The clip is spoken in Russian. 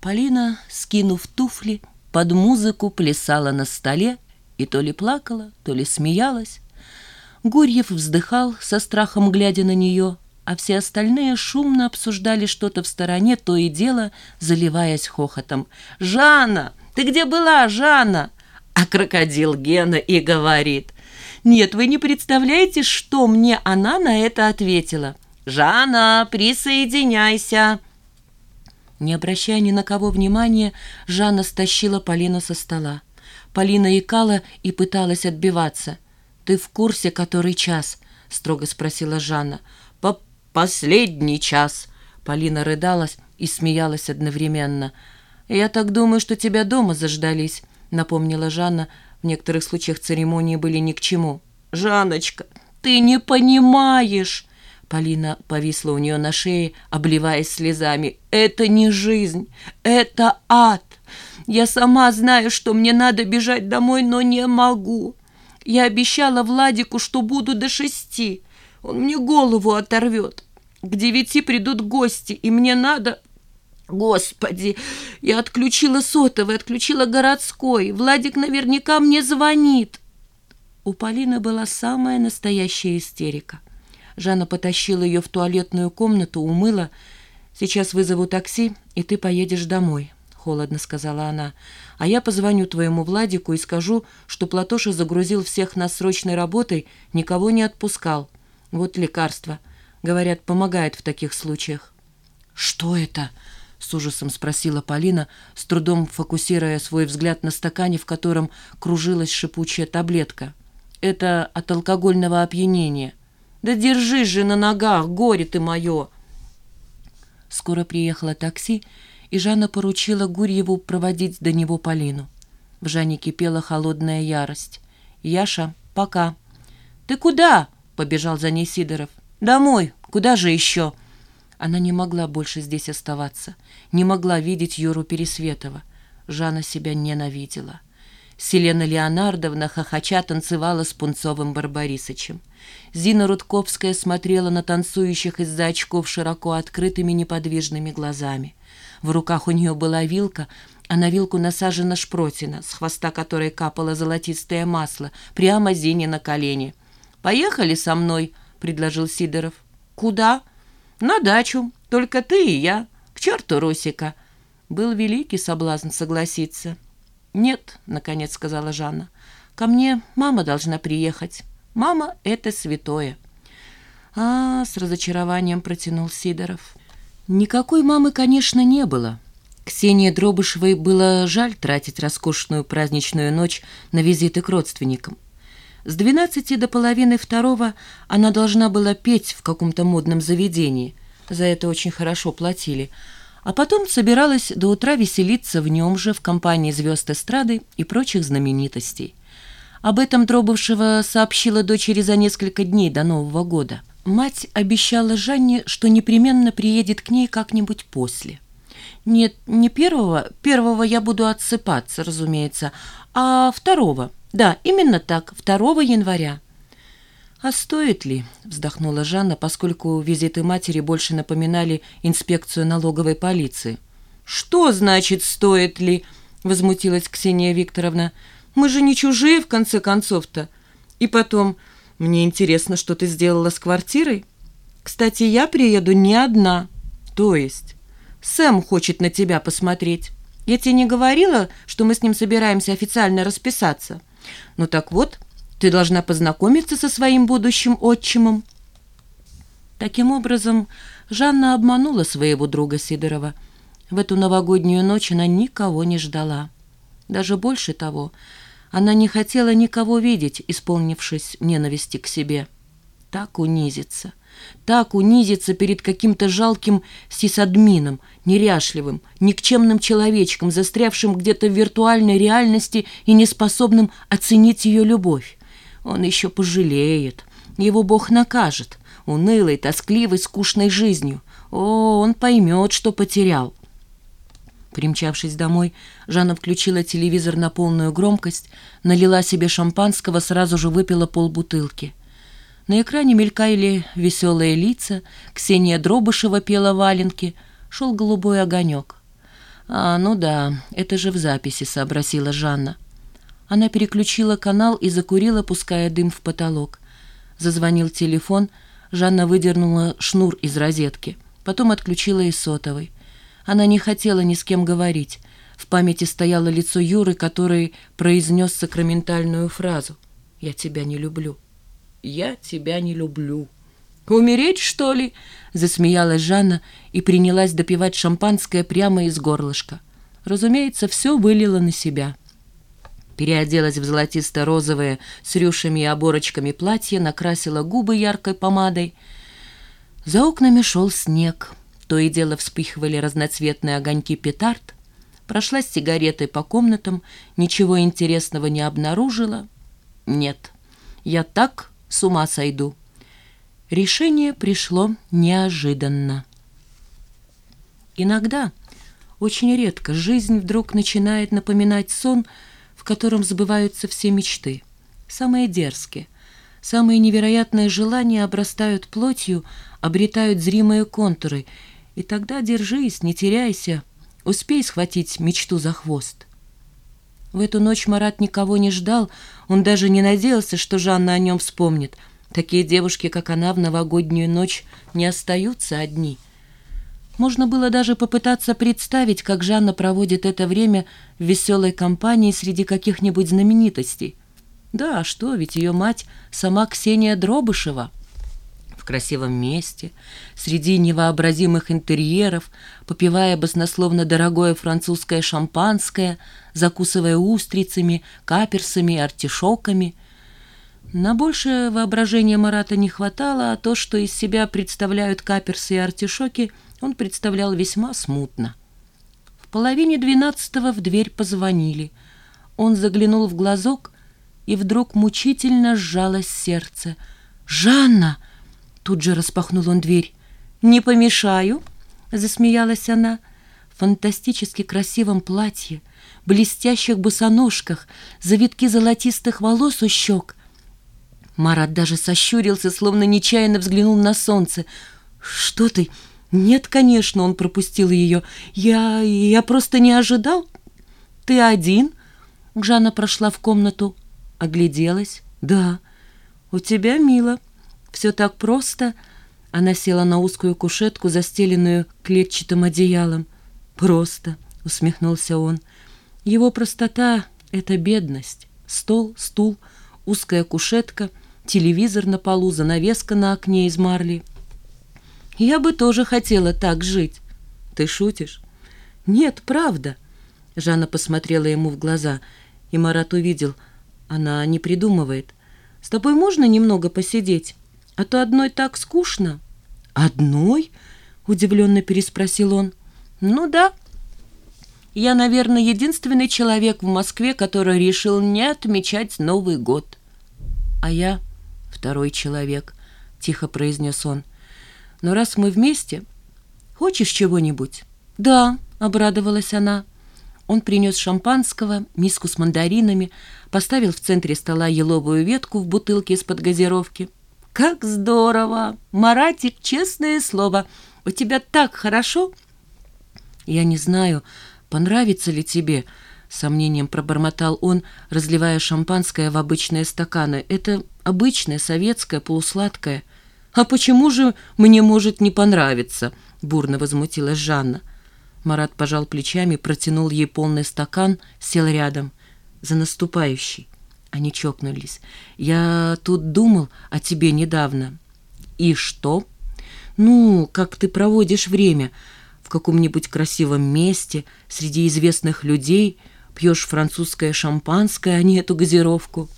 Полина, скинув туфли, под музыку плясала на столе и то ли плакала, то ли смеялась. Гурьев вздыхал, со страхом глядя на нее, а все остальные шумно обсуждали что-то в стороне, то и дело, заливаясь хохотом. «Жанна! Ты где была, Жанна?» А крокодил Гена и говорит. «Нет, вы не представляете, что мне она на это ответила. Жанна, присоединяйся!» Не обращая ни на кого внимания, Жанна стащила Полину со стола. Полина икала и пыталась отбиваться. «Ты в курсе, который час?» — строго спросила Жанна. «По последний час!» Полина рыдалась и смеялась одновременно. «Я так думаю, что тебя дома заждались», — напомнила Жанна. В некоторых случаях церемонии были ни к чему. «Жанночка, ты не понимаешь!» Полина повисла у нее на шее, обливаясь слезами. «Это не жизнь, это ад! Я сама знаю, что мне надо бежать домой, но не могу. Я обещала Владику, что буду до шести. Он мне голову оторвет. К девяти придут гости, и мне надо... Господи, я отключила сотовый, отключила городской. Владик наверняка мне звонит». У Полины была самая настоящая истерика. Жанна потащила ее в туалетную комнату, умыла. «Сейчас вызову такси, и ты поедешь домой», — холодно сказала она. «А я позвоню твоему Владику и скажу, что Платоша загрузил всех нас срочной работой, никого не отпускал. Вот лекарство. Говорят, помогает в таких случаях». «Что это?» — с ужасом спросила Полина, с трудом фокусируя свой взгляд на стакане, в котором кружилась шипучая таблетка. «Это от алкогольного опьянения». Да держись же на ногах, горе ты мое!» Скоро приехало такси, и Жанна поручила Гурьеву проводить до него Полину. В Жанне кипела холодная ярость. «Яша, пока». «Ты куда?» — побежал за ней Сидоров. «Домой. Куда же еще?» Она не могла больше здесь оставаться, не могла видеть Юру Пересветова. Жанна себя ненавидела. Селена Леонардовна хохоча танцевала с Пунцовым Барбарисычем. Зина Рудковская смотрела на танцующих из-за очков широко открытыми неподвижными глазами. В руках у нее была вилка, а на вилку насажена шпротина, с хвоста которой капало золотистое масло, прямо Зине на колени. «Поехали со мной», — предложил Сидоров. «Куда?» «На дачу. Только ты и я. К черту Русика». Был великий соблазн согласиться. «Нет», — наконец сказала Жанна, — «ко мне мама должна приехать. Мама — это святое». «А, — с разочарованием протянул Сидоров. Никакой мамы, конечно, не было. Ксении Дробышевой было жаль тратить роскошную праздничную ночь на визиты к родственникам. С двенадцати до половины второго она должна была петь в каком-то модном заведении. За это очень хорошо платили — а потом собиралась до утра веселиться в нем же в компании звезд эстрады и прочих знаменитостей. Об этом Дробышева сообщила дочери за несколько дней до Нового года. Мать обещала Жанне, что непременно приедет к ней как-нибудь после. Нет, не первого, первого я буду отсыпаться, разумеется, а второго. Да, именно так, 2 января. «А стоит ли?» – вздохнула Жанна, поскольку визиты матери больше напоминали инспекцию налоговой полиции. «Что значит «стоит ли»?» – возмутилась Ксения Викторовна. «Мы же не чужие, в конце концов-то. И потом, мне интересно, что ты сделала с квартирой. Кстати, я приеду не одна. То есть, Сэм хочет на тебя посмотреть. Я тебе не говорила, что мы с ним собираемся официально расписаться? Ну так вот...» Ты должна познакомиться со своим будущим отчимом». Таким образом, Жанна обманула своего друга Сидорова. В эту новогоднюю ночь она никого не ждала. Даже больше того, она не хотела никого видеть, исполнившись ненависти к себе. Так унизиться, так унизиться перед каким-то жалким сисадмином, неряшливым, никчемным человечком, застрявшим где-то в виртуальной реальности и неспособным оценить ее любовь. Он еще пожалеет. Его Бог накажет. Унылой, тоскливой, скучной жизнью. О, он поймет, что потерял. Примчавшись домой, Жанна включила телевизор на полную громкость, налила себе шампанского, сразу же выпила полбутылки. На экране мелькали веселые лица, Ксения Дробышева пела валенки, шел голубой огонек. «А, ну да, это же в записи», — сообразила Жанна. Она переключила канал и закурила, пуская дым в потолок. Зазвонил телефон, Жанна выдернула шнур из розетки, потом отключила и сотовый. Она не хотела ни с кем говорить. В памяти стояло лицо Юры, который произнес сакраментальную фразу «Я тебя не люблю». «Я тебя не люблю». «Умереть, что ли?» — засмеялась Жанна и принялась допивать шампанское прямо из горлышка. Разумеется, все вылила на себя. Переоделась в золотисто-розовое с рюшами и оборочками платье, накрасила губы яркой помадой. За окнами шел снег. То и дело вспыхивали разноцветные огоньки петард. Прошла с сигаретой по комнатам, ничего интересного не обнаружила. Нет, я так с ума сойду. Решение пришло неожиданно. Иногда, очень редко, жизнь вдруг начинает напоминать сон, в котором сбываются все мечты. Самые дерзкие, самые невероятные желания обрастают плотью, обретают зримые контуры, и тогда держись, не теряйся, успей схватить мечту за хвост. В эту ночь Марат никого не ждал, он даже не надеялся, что Жанна о нем вспомнит — Такие девушки, как она, в новогоднюю ночь не остаются одни. Можно было даже попытаться представить, как Жанна проводит это время в веселой компании среди каких-нибудь знаменитостей. Да, что, ведь ее мать сама Ксения Дробышева. В красивом месте, среди невообразимых интерьеров, попивая баснословно дорогое французское шампанское, закусывая устрицами, каперсами и артишоками – на большее воображение Марата не хватало, а то, что из себя представляют каперсы и артишоки, он представлял весьма смутно. В половине двенадцатого в дверь позвонили. Он заглянул в глазок, и вдруг мучительно сжалось сердце. «Жанна!» — тут же распахнул он дверь. «Не помешаю?» — засмеялась она. В фантастически красивом платье, блестящих босоножках, завитки золотистых волос у щек — Марат даже сощурился, словно нечаянно взглянул на солнце. «Что ты?» «Нет, конечно, он пропустил ее. Я... я просто не ожидал». «Ты один?» Жанна прошла в комнату, огляделась. «Да, у тебя мило. Все так просто». Она села на узкую кушетку, застеленную клетчатым одеялом. «Просто», — усмехнулся он. «Его простота — это бедность. Стол, стул, узкая кушетка — телевизор на полу, занавеска на окне из марли. Я бы тоже хотела так жить. Ты шутишь? Нет, правда. Жанна посмотрела ему в глаза, и Марат увидел. Она не придумывает. С тобой можно немного посидеть? А то одной так скучно. Одной? Удивленно переспросил он. Ну да. Я, наверное, единственный человек в Москве, который решил не отмечать Новый год. А я второй человек», — тихо произнес он. «Но раз мы вместе, хочешь чего-нибудь?» «Да», — обрадовалась она. Он принес шампанского, миску с мандаринами, поставил в центре стола еловую ветку в бутылке из-под газировки. «Как здорово! Маратик, честное слово, у тебя так хорошо!» «Я не знаю, понравится ли тебе», — сомнением пробормотал он, разливая шампанское в обычные стаканы. «Это обычное, советское, полусладкое. «А почему же мне может не понравиться?» — бурно возмутилась Жанна. Марат пожал плечами, протянул ей полный стакан, сел рядом. «За наступающий». Они чокнулись. «Я тут думал о тебе недавно». «И что?» «Ну, как ты проводишь время в каком-нибудь красивом месте, среди известных людей, пьешь французское шампанское, а не эту газировку».